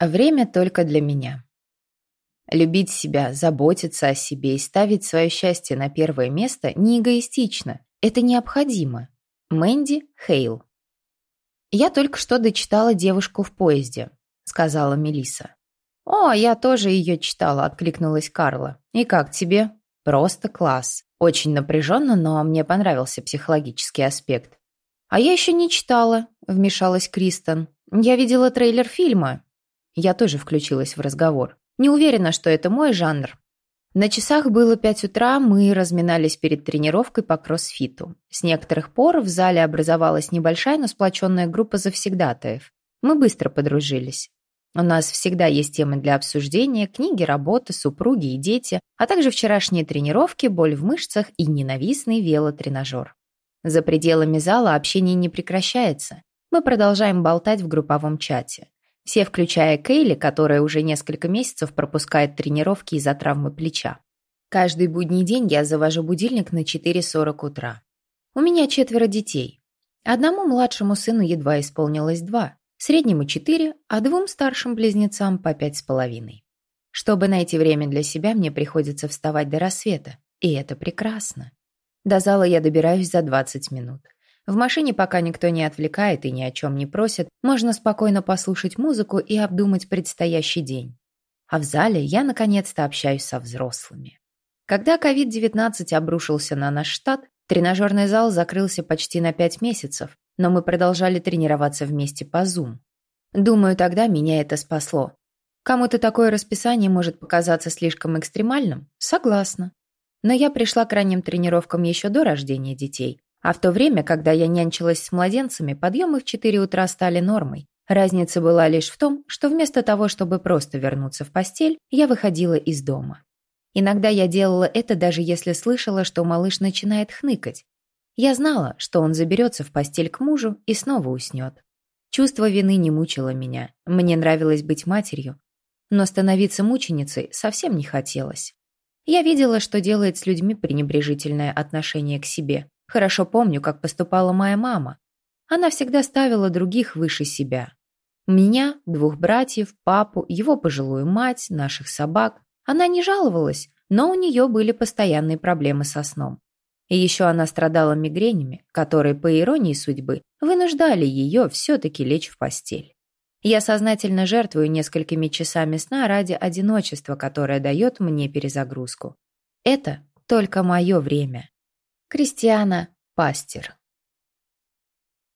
Время только для меня. Любить себя, заботиться о себе и ставить свое счастье на первое место не эгоистично. Это необходимо. Мэнди Хейл. «Я только что дочитала «Девушку в поезде», — сказала Мелиса. «О, я тоже ее читала», — откликнулась Карла. «И как тебе?» «Просто класс. Очень напряженно, но мне понравился психологический аспект». «А я еще не читала», — вмешалась Кристен. «Я видела трейлер фильма». Я тоже включилась в разговор. Не уверена, что это мой жанр. На часах было пять утра, мы разминались перед тренировкой по кроссфиту. С некоторых пор в зале образовалась небольшая, но сплоченная группа завсегдатаев. Мы быстро подружились. У нас всегда есть темы для обсуждения, книги, работа, супруги и дети, а также вчерашние тренировки, боль в мышцах и ненавистный велотренажер. За пределами зала общение не прекращается. Мы продолжаем болтать в групповом чате. Все, включая Кейли, которая уже несколько месяцев пропускает тренировки из-за травмы плеча. Каждый будний день я завожу будильник на 4.40 утра. У меня четверо детей. Одному младшему сыну едва исполнилось два, среднему четыре, а двум старшим близнецам по пять с половиной. Чтобы найти время для себя, мне приходится вставать до рассвета, и это прекрасно. До зала я добираюсь за 20 минут. В машине, пока никто не отвлекает и ни о чем не просит, можно спокойно послушать музыку и обдумать предстоящий день. А в зале я наконец-то общаюсь со взрослыми. Когда COVID-19 обрушился на наш штат, тренажерный зал закрылся почти на 5 месяцев, но мы продолжали тренироваться вместе по Zoom. Думаю, тогда меня это спасло. Кому-то такое расписание может показаться слишком экстремальным? Согласна. Но я пришла к ранним тренировкам еще до рождения детей, а в то время, когда я нянчилась с младенцами, подъемы в 4 утра стали нормой. Разница была лишь в том, что вместо того, чтобы просто вернуться в постель, я выходила из дома. Иногда я делала это, даже если слышала, что малыш начинает хныкать. Я знала, что он заберется в постель к мужу и снова уснет. Чувство вины не мучило меня. Мне нравилось быть матерью. Но становиться мученицей совсем не хотелось. Я видела, что делает с людьми пренебрежительное отношение к себе. Хорошо помню, как поступала моя мама. Она всегда ставила других выше себя. Меня, двух братьев, папу, его пожилую мать, наших собак. Она не жаловалась, но у нее были постоянные проблемы со сном. И еще она страдала мигренями, которые, по иронии судьбы, вынуждали ее все-таки лечь в постель. Я сознательно жертвую несколькими часами сна ради одиночества, которое дает мне перезагрузку. Это только мое время. Кристиана Пастер